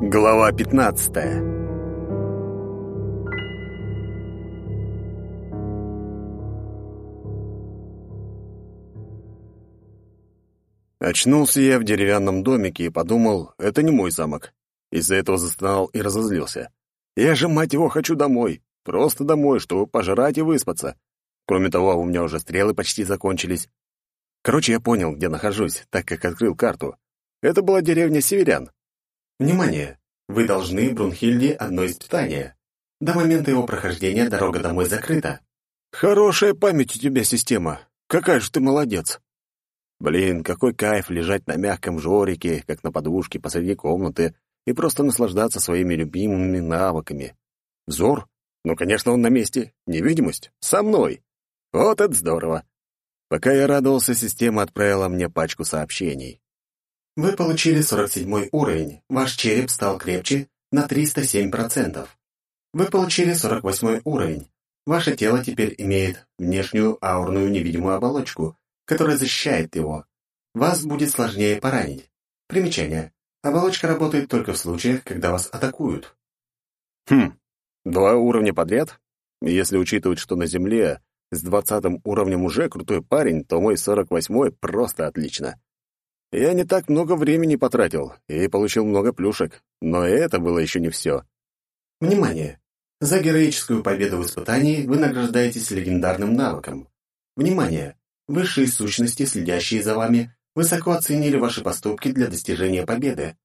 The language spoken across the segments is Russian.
Глава 15. Очнулся я в деревянном домике и подумал, это не мой замок. Из-за этого застонал и разозлился. Я же, мать его, хочу домой. Просто домой, чтобы пожрать и выспаться. Кроме того, у меня уже стрелы почти закончились. Короче, я понял, где нахожусь, так как открыл карту. Это была деревня северян. Внимание! Вы должны Брунхильде одно испытание. До момента его прохождения дорога домой закрыта. Хорошая память у тебя, система. Какая же ты молодец. Блин, какой кайф лежать на мягком жорике, как на подушке посреди комнаты, и просто наслаждаться своими любимыми навыками. Взор? Ну, конечно, он на месте. Невидимость? Со мной. Вот это здорово. Пока я радовался, система отправила мне пачку сообщений. Вы получили 47 уровень. Ваш череп стал крепче на 307%. Вы получили 48 уровень. Ваше тело теперь имеет внешнюю аурную невидимую оболочку, которая защищает его. Вас будет сложнее поранить. Примечание. Оболочка работает только в случаях, когда вас атакуют. Хм, два уровня подряд? Если учитывать, что на Земле с двадцатым уровнем уже крутой парень, то мой сорок восьмой просто отлично. Я не так много времени потратил и получил много плюшек, но это было еще не все. Внимание! За героическую победу в испытании вы награждаетесь легендарным навыком. Внимание! Высшие сущности, следящие за вами, высоко оценили ваши поступки для достижения победы.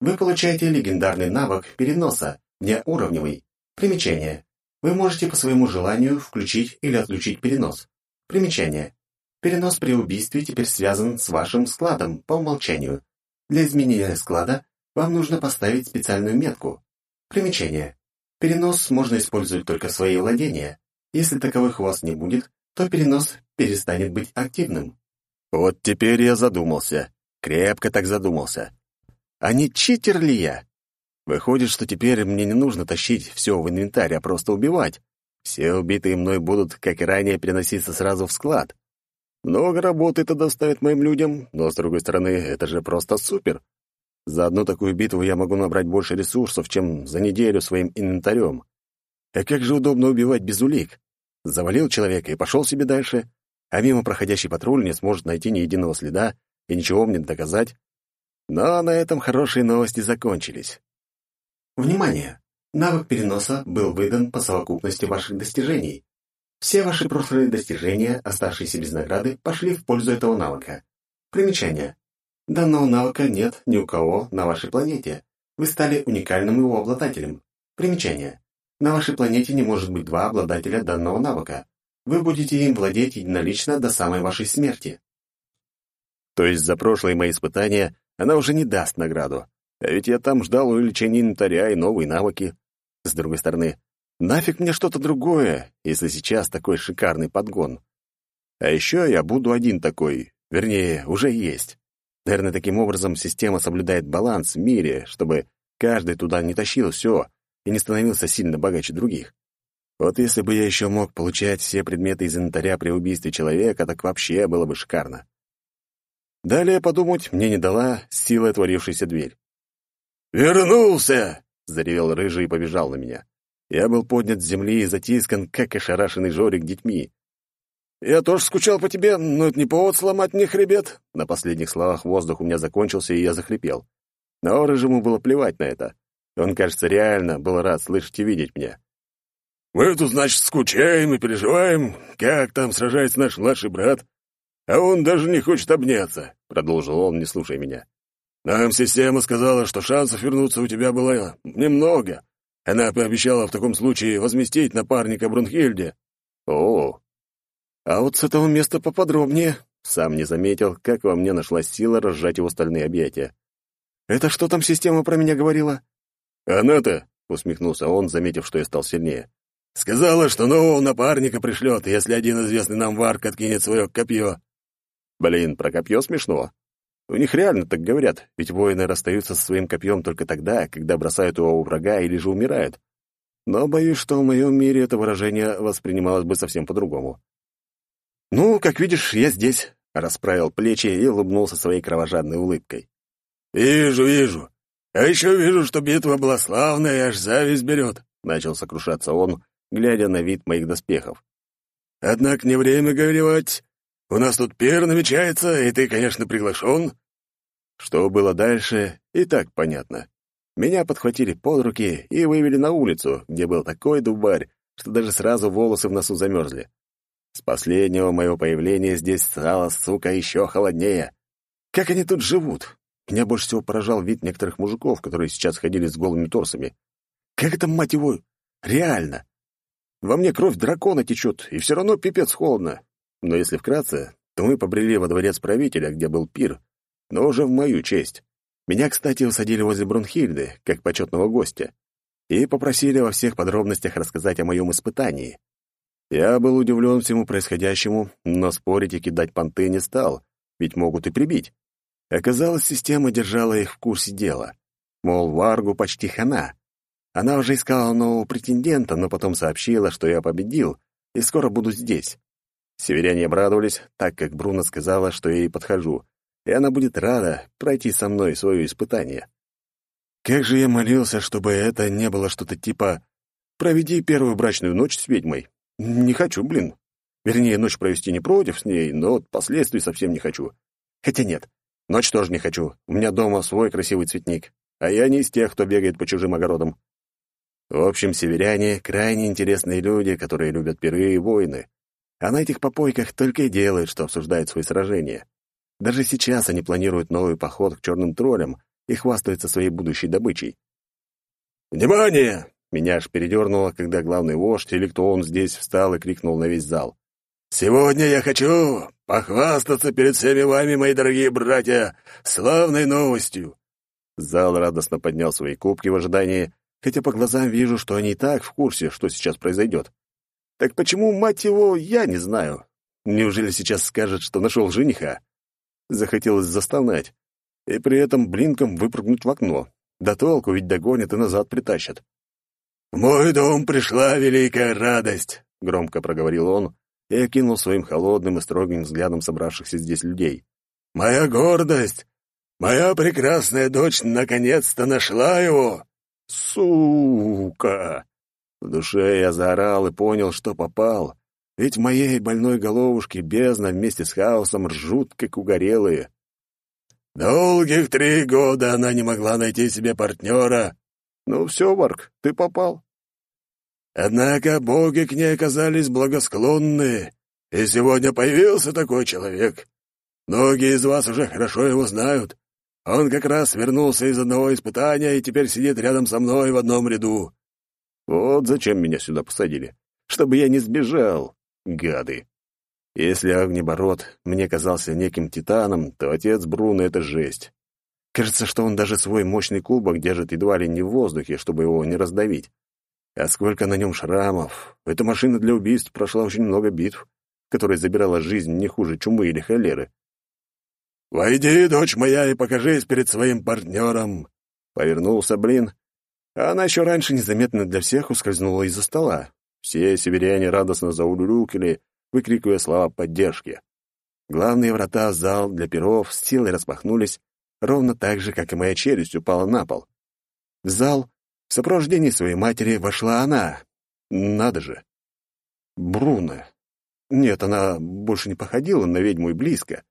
Вы получаете легендарный навык переноса, неуровневый. Примечание. Вы можете по своему желанию включить или отключить перенос. Примечание. Перенос при убийстве теперь связан с вашим складом по умолчанию. Для изменения склада вам нужно поставить специальную метку. Примечание. Перенос можно использовать только в свои владения. Если таковых у вас не будет, то перенос перестанет быть активным. Вот теперь я задумался. Крепко так задумался. А не читер ли я? Выходит, что теперь мне не нужно тащить все в инвентарь, а просто убивать. Все убитые мной будут, как и ранее, переноситься сразу в склад. Много работы это доставит моим людям, но, с другой стороны, это же просто супер. За одну такую битву я могу набрать больше ресурсов, чем за неделю своим инвентарем. А как же удобно убивать без улик. Завалил человека и пошел себе дальше, а мимо проходящий патруль не сможет найти ни единого следа и ничего мне доказать. Но на этом хорошие новости закончились. Внимание! Навык переноса был выдан по совокупности ваших достижений. Все ваши прошлые достижения, оставшиеся без награды, пошли в пользу этого навыка. Примечание. Данного навыка нет ни у кого на вашей планете. Вы стали уникальным его обладателем. Примечание. На вашей планете не может быть два обладателя данного навыка. Вы будете им владеть единолично до самой вашей смерти. То есть за прошлые мои испытания она уже не даст награду. А ведь я там ждал увеличения инвентаря и новые навыки. С другой стороны, нафиг мне что-то другое, если сейчас такой шикарный подгон. А еще я буду один такой, вернее, уже есть. Наверное, таким образом система соблюдает баланс в мире, чтобы каждый туда не тащил все и не становился сильно богаче других. Вот если бы я еще мог получать все предметы из инвентаря при убийстве человека, так вообще было бы шикарно. Далее подумать мне не дала сила творившейся дверь. «Вернулся!» — заревел рыжий и побежал на меня. Я был поднят с земли и затискан, как ошарашенный Жорик детьми. «Я тоже скучал по тебе, но это не повод сломать мне хребет». На последних словах воздух у меня закончился, и я захрипел. Но рыжему было плевать на это. Он, кажется, реально был рад слышать и видеть меня. «Мы тут, значит, скучаем и переживаем, как там сражается наш младший брат. А он даже не хочет обняться», — продолжил он, не слушая меня. Нам система сказала, что шансов вернуться у тебя было немного. Она пообещала в таком случае возместить напарника Брунхильде. О, а вот с этого места поподробнее. Сам не заметил, как во мне нашлась сила разжать его стальные объятия. Это что там система про меня говорила? Она-то, усмехнулся он, заметив, что я стал сильнее. Сказала, что нового напарника пришлет, если один известный нам варк откинет свое копье. Блин, про копье смешно. У них реально так говорят, ведь воины расстаются со своим копьем только тогда, когда бросают его у врага или же умирают. Но боюсь, что в моем мире это выражение воспринималось бы совсем по-другому. «Ну, как видишь, я здесь», — расправил плечи и улыбнулся своей кровожадной улыбкой. «Вижу, вижу. «А еще вижу, что битва была славная, и аж зависть берет», — начал сокрушаться он, глядя на вид моих доспехов. «Однако не время горевать. У нас тут пир намечается, и ты, конечно, приглашен». Что было дальше, и так понятно. Меня подхватили под руки и вывели на улицу, где был такой дубарь, что даже сразу волосы в носу замерзли. С последнего моего появления здесь стало, сука, еще холоднее. Как они тут живут? Меня больше всего поражал вид некоторых мужиков, которые сейчас ходили с голыми торсами. Как это, мать его, реально? Во мне кровь дракона течет, и все равно пипец холодно. Но если вкратце, то мы побрели во дворец правителя, где был пир, но уже в мою честь. Меня, кстати, усадили возле Брунхильды, как почетного гостя, и попросили во всех подробностях рассказать о моем испытании. Я был удивлен всему происходящему, но спорить и кидать понты не стал, ведь могут и прибить. Оказалось, система держала их в курсе дела. Мол, Варгу почти хана. Она уже искала нового претендента, но потом сообщила, что я победил, и скоро буду здесь. Северяне обрадовались, так как Бруно сказала, что я ей подхожу, и она будет рада пройти со мной свое испытание. Как же я молился, чтобы это не было что-то типа «проведи первую брачную ночь с ведьмой». Не хочу, блин. Вернее, ночь провести не против с ней, но последствий совсем не хочу. Хотя нет, ночь тоже не хочу. У меня дома свой красивый цветник, а я не из тех, кто бегает по чужим огородам. В общем, северяне — крайне интересные люди, которые любят пиры и войны. А на этих попойках только и делают, что обсуждают свои сражения. Даже сейчас они планируют новый поход к черным троллям и хвастаются своей будущей добычей. «Внимание!» Меня аж передернуло, когда главный вождь, или кто он здесь, встал и крикнул на весь зал. «Сегодня я хочу похвастаться перед всеми вами, мои дорогие братья, славной новостью!» Зал радостно поднял свои кубки в ожидании, хотя по глазам вижу, что они и так в курсе, что сейчас произойдет. Так почему, мать его, я не знаю? Неужели сейчас скажет, что нашел жениха? Захотелось застонать. И при этом блинком выпрыгнуть в окно. Да толку, ведь догонят и назад притащат. «В мой дом пришла великая радость», — громко проговорил он и окинул своим холодным и строгим взглядом собравшихся здесь людей. «Моя гордость! Моя прекрасная дочь наконец-то нашла его!» «Сука!» В душе я заорал и понял, что попал. Ведь в моей больной головушке бездна вместе с хаосом ржут, как угорелые. Долгих три года она не могла найти себе партнера. Ну все, Варк, ты попал. Однако боги к ней оказались благосклонны, и сегодня появился такой человек. Многие из вас уже хорошо его знают. Он как раз вернулся из одного испытания и теперь сидит рядом со мной в одном ряду. Вот зачем меня сюда посадили. Чтобы я не сбежал. Гады. Если Огнебород мне казался неким титаном, то отец Бруно — это жесть. Кажется, что он даже свой мощный кубок держит едва ли не в воздухе, чтобы его не раздавить. А сколько на нем шрамов! Эта машина для убийств прошла очень много битв, которая забирала жизнь не хуже чумы или холеры. «Войди, дочь моя, и покажись перед своим партнером!» Повернулся, блин. А она еще раньше незаметно для всех ускользнула из-за стола. Все северяне радостно заулюлюкали, выкрикивая слова поддержки. Главные врата в зал для перов с силой распахнулись, ровно так же, как и моя челюсть упала на пол. В зал в сопровождении своей матери вошла она. Надо же. Бруно. Нет, она больше не походила на ведьму и близко.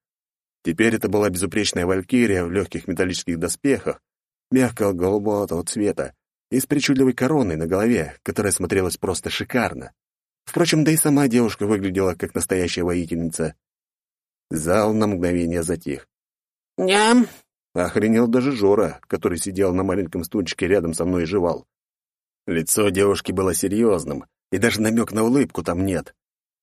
Теперь это была безупречная валькирия в легких металлических доспехах, мягкого голубого цвета, и с причудливой короной на голове, которая смотрелась просто шикарно. Впрочем, да и сама девушка выглядела как настоящая воительница. Зал на мгновение затих. «Ням!» — охренел даже Жора, который сидел на маленьком стульчике рядом со мной и жевал. Лицо девушки было серьезным, и даже намек на улыбку там нет.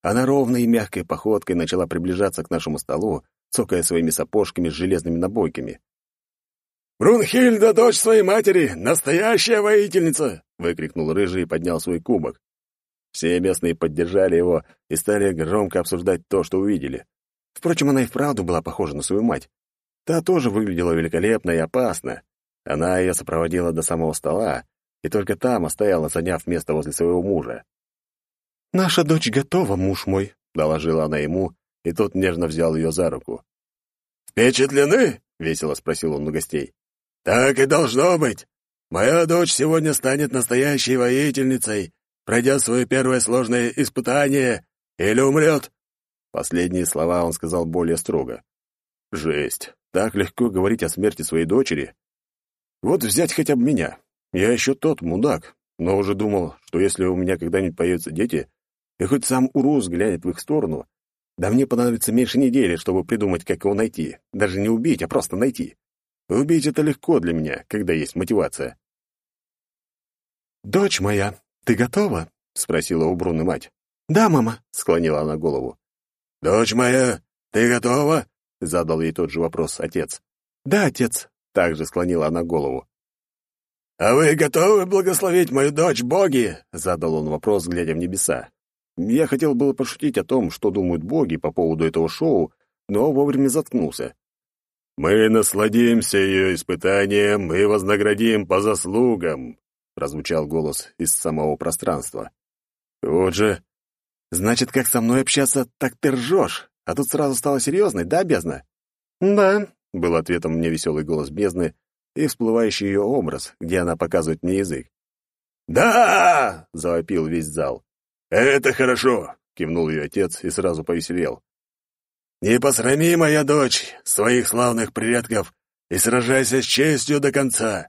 Она ровной и мягкой походкой начала приближаться к нашему столу, цокая своими сапожками с железными набойками. «Брунхильда, дочь своей матери, настоящая воительница!» — выкрикнул Рыжий и поднял свой кубок. Все местные поддержали его и стали громко обсуждать то, что увидели. Впрочем, она и вправду была похожа на свою мать. Та тоже выглядела великолепно и опасно. Она ее сопроводила до самого стола, и только там оставила, заняв место возле своего мужа. «Наша дочь готова, муж мой», — доложила она ему, и тот нежно взял ее за руку. «Впечатлены?» — весело спросил он у гостей. «Так и должно быть. Моя дочь сегодня станет настоящей воительницей, пройдя свое первое сложное испытание, или умрет». Последние слова он сказал более строго. «Жесть. Так легко говорить о смерти своей дочери. Вот взять хотя бы меня. Я еще тот мудак, но уже думал, что если у меня когда-нибудь появятся дети, и хоть сам Урус глянет в их сторону, да мне понадобится меньше недели, чтобы придумать, как его найти. Даже не убить, а просто найти. Убить — это легко для меня, когда есть мотивация. «Дочь моя, ты готова?» — спросила у Бруны мать. «Да, мама», — склонила она голову. «Дочь моя, ты готова?» — задал ей тот же вопрос отец. «Да, отец», — также склонила она голову. «А вы готовы благословить мою дочь, боги?» — задал он вопрос, глядя в небеса. Я хотел было пошутить о том, что думают боги по поводу этого шоу, но вовремя заткнулся. «Мы насладимся ее испытанием и вознаградим по заслугам», — прозвучал голос из самого пространства. «Вот же! Значит, как со мной общаться, так ты ржешь, а тут сразу стало серьезной, да, бездна?» «Да», — был ответом мне веселый голос бездны и всплывающий ее образ, где она показывает мне язык. «Да!» — завопил весь зал. «Это хорошо!» — кивнул ее отец и сразу повеселел. «Не посрами, моя дочь, своих славных предков и сражайся с честью до конца!»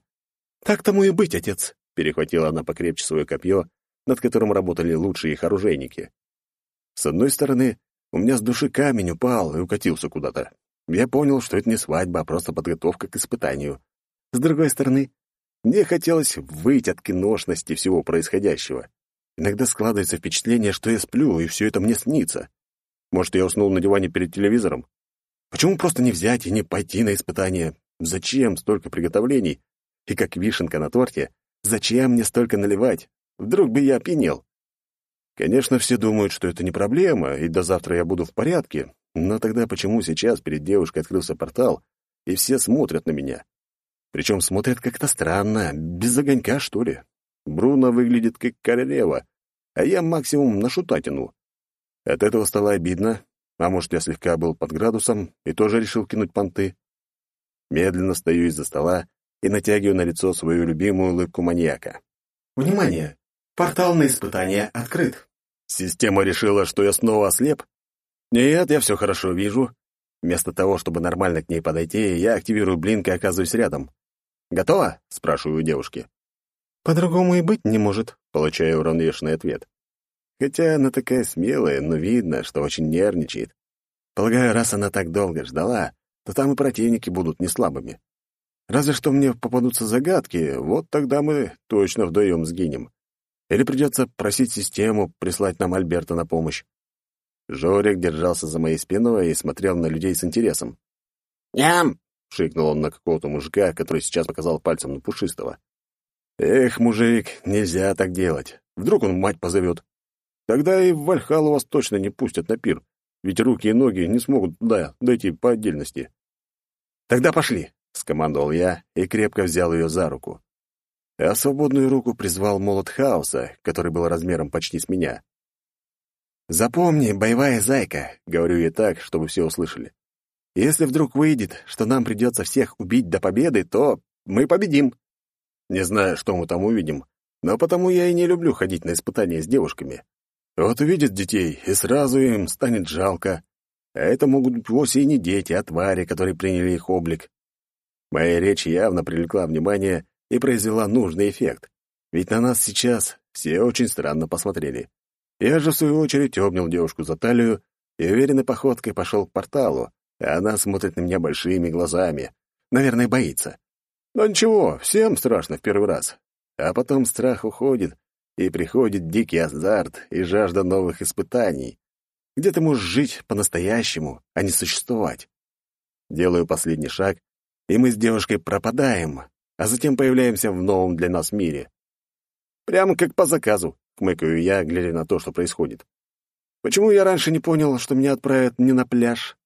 «Так тому и быть, отец!» — перехватила она покрепче свое копье, над которым работали лучшие их оружейники. С одной стороны, у меня с души камень упал и укатился куда-то. Я понял, что это не свадьба, а просто подготовка к испытанию. С другой стороны, мне хотелось выйти от киношности всего происходящего. Иногда складывается впечатление, что я сплю, и все это мне снится. Может, я уснул на диване перед телевизором? Почему просто не взять и не пойти на испытание? Зачем столько приготовлений? И как вишенка на торте, зачем мне столько наливать? Вдруг бы я опьянел? Конечно, все думают, что это не проблема, и до завтра я буду в порядке, но тогда почему сейчас перед девушкой открылся портал, и все смотрят на меня? Причем смотрят как-то странно, без огонька, что ли. Бруно выглядит как королева, а я максимум на шута тяну. От этого стало обидно, а может, я слегка был под градусом и тоже решил кинуть понты. Медленно стою из-за стола и натягиваю на лицо свою любимую улыбку маньяка. «Внимание! Портал на испытание открыт!» Система решила, что я снова ослеп? Нет, я все хорошо вижу. Вместо того, чтобы нормально к ней подойти, я активирую блинк и оказываюсь рядом. «Готово?» — спрашиваю у девушки. «По-другому и быть не может», — получаю уравновешенный ответ. Хотя она такая смелая, но видно, что очень нервничает. Полагаю, раз она так долго ждала, то там и противники будут не слабыми. Разве что мне попадутся загадки, вот тогда мы точно вдвоем сгинем. Или придется просить систему прислать нам Альберта на помощь. Жорик держался за моей спиной и смотрел на людей с интересом. «Ням!» — шикнул он на какого-то мужика, который сейчас показал пальцем на пушистого. Эх, мужик, нельзя так делать. Вдруг он мать позовет. Тогда и в Вальхалу вас точно не пустят на пир, ведь руки и ноги не смогут туда дойти по отдельности. Тогда пошли, — скомандовал я и крепко взял ее за руку. А свободную руку призвал молот хаоса, который был размером почти с меня. «Запомни, боевая зайка», — говорю я так, чтобы все услышали. «Если вдруг выйдет, что нам придется всех убить до победы, то мы победим». Не знаю, что мы там увидим, но потому я и не люблю ходить на испытания с девушками. Вот увидят детей, и сразу им станет жалко. А это могут быть вовсе и не дети, а твари, которые приняли их облик. Моя речь явно привлекла внимание и произвела нужный эффект. Ведь на нас сейчас все очень странно посмотрели. Я же, в свою очередь, обнял девушку за талию и уверенной походкой пошел к порталу, а она смотрит на меня большими глазами. Наверное, боится. Но ничего, всем страшно в первый раз. А потом страх уходит, и приходит дикий азарт и жажда новых испытаний, где ты можешь жить по-настоящему, а не существовать. Делаю последний шаг, и мы с девушкой пропадаем, а затем появляемся в новом для нас мире. Прямо как по заказу, хмыкаю я, глядя на то, что происходит. Почему я раньше не понял, что меня отправят не на пляж?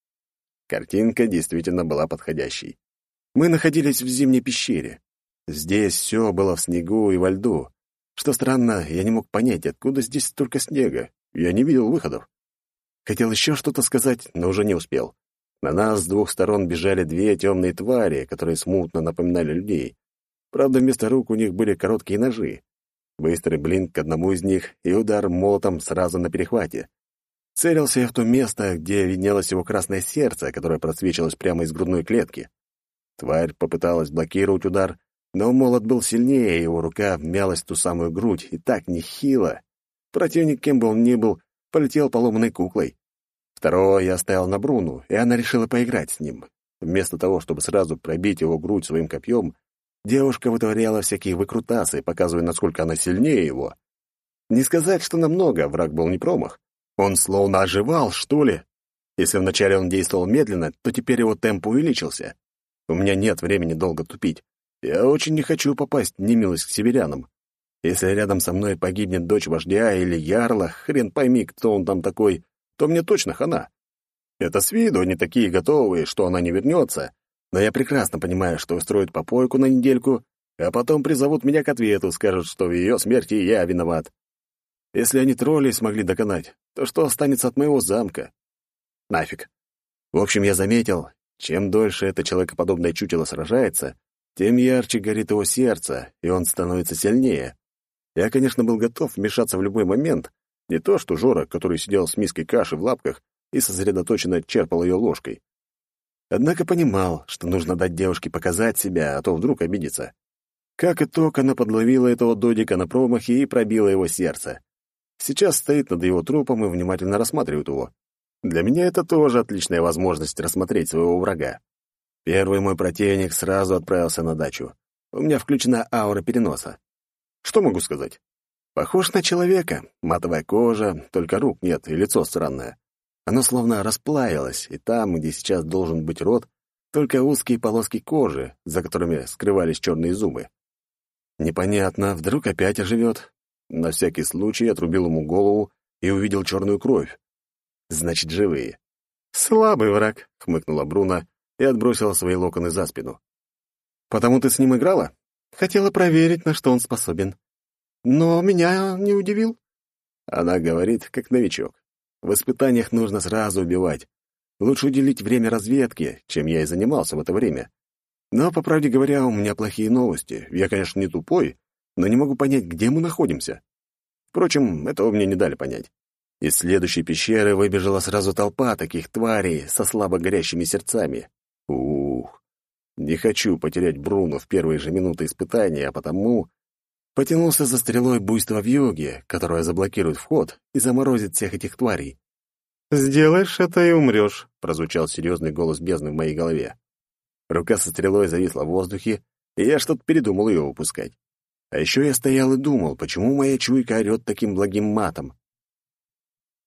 Картинка действительно была подходящей. Мы находились в зимней пещере. Здесь все было в снегу и во льду. Что странно, я не мог понять, откуда здесь столько снега. Я не видел выходов. Хотел еще что-то сказать, но уже не успел. На нас с двух сторон бежали две темные твари, которые смутно напоминали людей. Правда, вместо рук у них были короткие ножи. Быстрый блинк к одному из них и удар молотом сразу на перехвате. Целился я в то место, где виднелось его красное сердце, которое просвечивалось прямо из грудной клетки. Тварь попыталась блокировать удар, но молот был сильнее, его рука вмялась в ту самую грудь, и так нехило. Противник, кем бы он ни был, полетел поломанной куклой. Второго я оставил на Бруну, и она решила поиграть с ним. Вместо того, чтобы сразу пробить его грудь своим копьем, девушка вытворяла всякие выкрутасы, показывая, насколько она сильнее его. Не сказать, что намного, враг был не промах. Он словно оживал, что ли. Если вначале он действовал медленно, то теперь его темп увеличился. У меня нет времени долго тупить. Я очень не хочу попасть в немилость к северянам. Если рядом со мной погибнет дочь вождя или ярла, хрен пойми, кто он там такой, то мне точно хана. Это с виду они такие готовые, что она не вернется, но я прекрасно понимаю, что устроят попойку на недельку, а потом призовут меня к ответу, скажут, что в ее смерти я виноват. Если они троллей смогли доконать, то что останется от моего замка? Нафиг. В общем, я заметил, чем дольше это человекоподобное чутело сражается, тем ярче горит его сердце, и он становится сильнее. Я, конечно, был готов вмешаться в любой момент, не то что Жора, который сидел с миской каши в лапках и сосредоточенно черпал ее ложкой. Однако понимал, что нужно дать девушке показать себя, а то вдруг обидится. Как итог, она подловила этого додика на промахе и пробила его сердце. Сейчас стоит над его трупом и внимательно рассматривает его. Для меня это тоже отличная возможность рассмотреть своего врага. Первый мой противник сразу отправился на дачу. У меня включена аура переноса. Что могу сказать? Похож на человека. Матовая кожа, только рук нет, и лицо странное. Оно словно расплавилось, и там, где сейчас должен быть рот, только узкие полоски кожи, за которыми скрывались черные зубы. Непонятно, вдруг опять оживет. На всякий случай отрубил ему голову и увидел черную кровь. Значит, живые. «Слабый враг», — хмыкнула Бруно и отбросила свои локоны за спину. «Потому ты с ним играла?» «Хотела проверить, на что он способен. Но меня не удивил. Она говорит, как новичок. В испытаниях нужно сразу убивать. Лучше уделить время разведке, чем я и занимался в это время. Но, по правде говоря, у меня плохие новости. Я, конечно, не тупой, но не могу понять, где мы находимся. Впрочем, этого мне не дали понять. Из следующей пещеры выбежала сразу толпа таких тварей со слабо горящими сердцами. Ух, не хочу потерять Бруно в первые же минуты испытания, а потому Потянулся за стрелой буйства в юге, которая заблокирует вход и заморозит всех этих тварей. «Сделаешь это и умрешь», — прозвучал серьезный голос бездны в моей голове. Рука со стрелой зависла в воздухе, и я что-то передумал ее выпускать. А еще я стоял и думал, почему моя чуйка орет таким благим матом.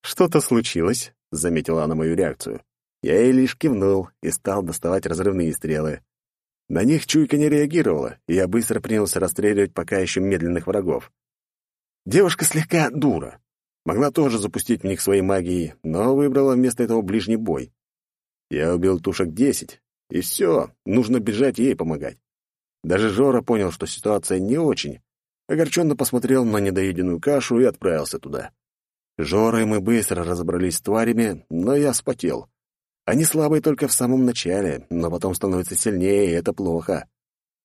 «Что-то случилось», — заметила она мою реакцию. Я ей лишь кивнул и стал доставать разрывные стрелы. На них чуйка не реагировала, и я быстро принялся расстреливать пока еще медленных врагов. Девушка слегка дура. Могла тоже запустить в них свои магии, но выбрала вместо этого ближний бой. Я убил тушек десять, и все, нужно бежать ей помогать. Даже Жора понял, что ситуация не очень. Огорченно посмотрел на недоеденную кашу и отправился туда. Жора и мы быстро разобрались с тварями, но я спотел. Они слабые только в самом начале, но потом становятся сильнее, и это плохо.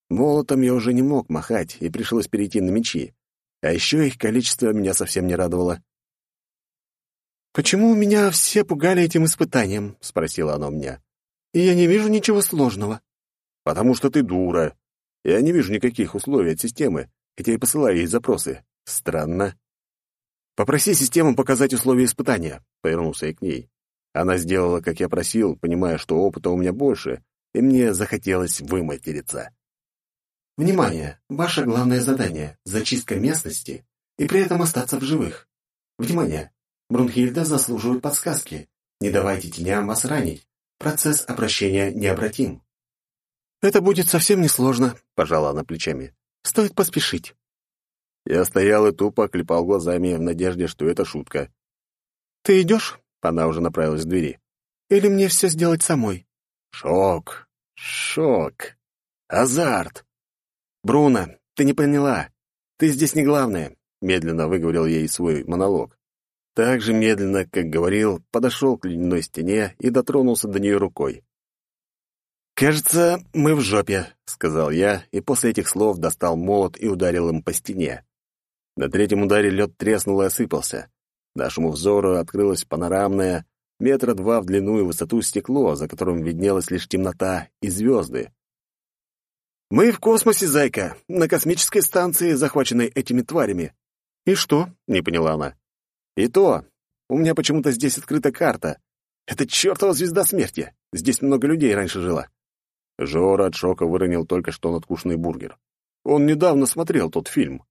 Молотом я уже не мог махать, и пришлось перейти на мечи. А еще их количество меня совсем не радовало. «Почему меня все пугали этим испытанием?» — спросила она у меня. «И я не вижу ничего сложного». «Потому что ты дура. Я не вижу никаких условий от системы, хотя и посылаю ей запросы. Странно». «Попроси систему показать условия испытания», — повернулся я к ней. Она сделала, как я просил, понимая, что опыта у меня больше, и мне захотелось выматериться. Внимание! Ваше главное задание — зачистка местности и при этом остаться в живых. Внимание! Брунхильда заслуживает подсказки. Не давайте теням вас ранить. Процесс обращения необратим. «Это будет совсем несложно», — пожала она плечами. «Стоит поспешить». Я стоял и тупо клепал глазами в надежде, что это шутка. «Ты идешь?» Она уже направилась к двери. «Или мне все сделать самой?» Шок. Шок. Азарт. «Бруно, ты не поняла. Ты здесь не главное», — медленно выговорил ей свой монолог. Так же медленно, как говорил, подошел к ледяной стене и дотронулся до нее рукой. «Кажется, мы в жопе», — сказал я, и после этих слов достал молот и ударил им по стене. На третьем ударе лед треснул и осыпался. Нашему взору открылось панорамное, метра два в длину и высоту стекло, за которым виднелась лишь темнота и звезды. «Мы в космосе, зайка, на космической станции, захваченной этими тварями». «И что?» — не поняла она. «И то. У меня почему-то здесь открыта карта. Это чертова звезда смерти. Здесь много людей раньше жило». Жора от шока выронил только что надкушенный бургер. Он недавно смотрел тот фильм.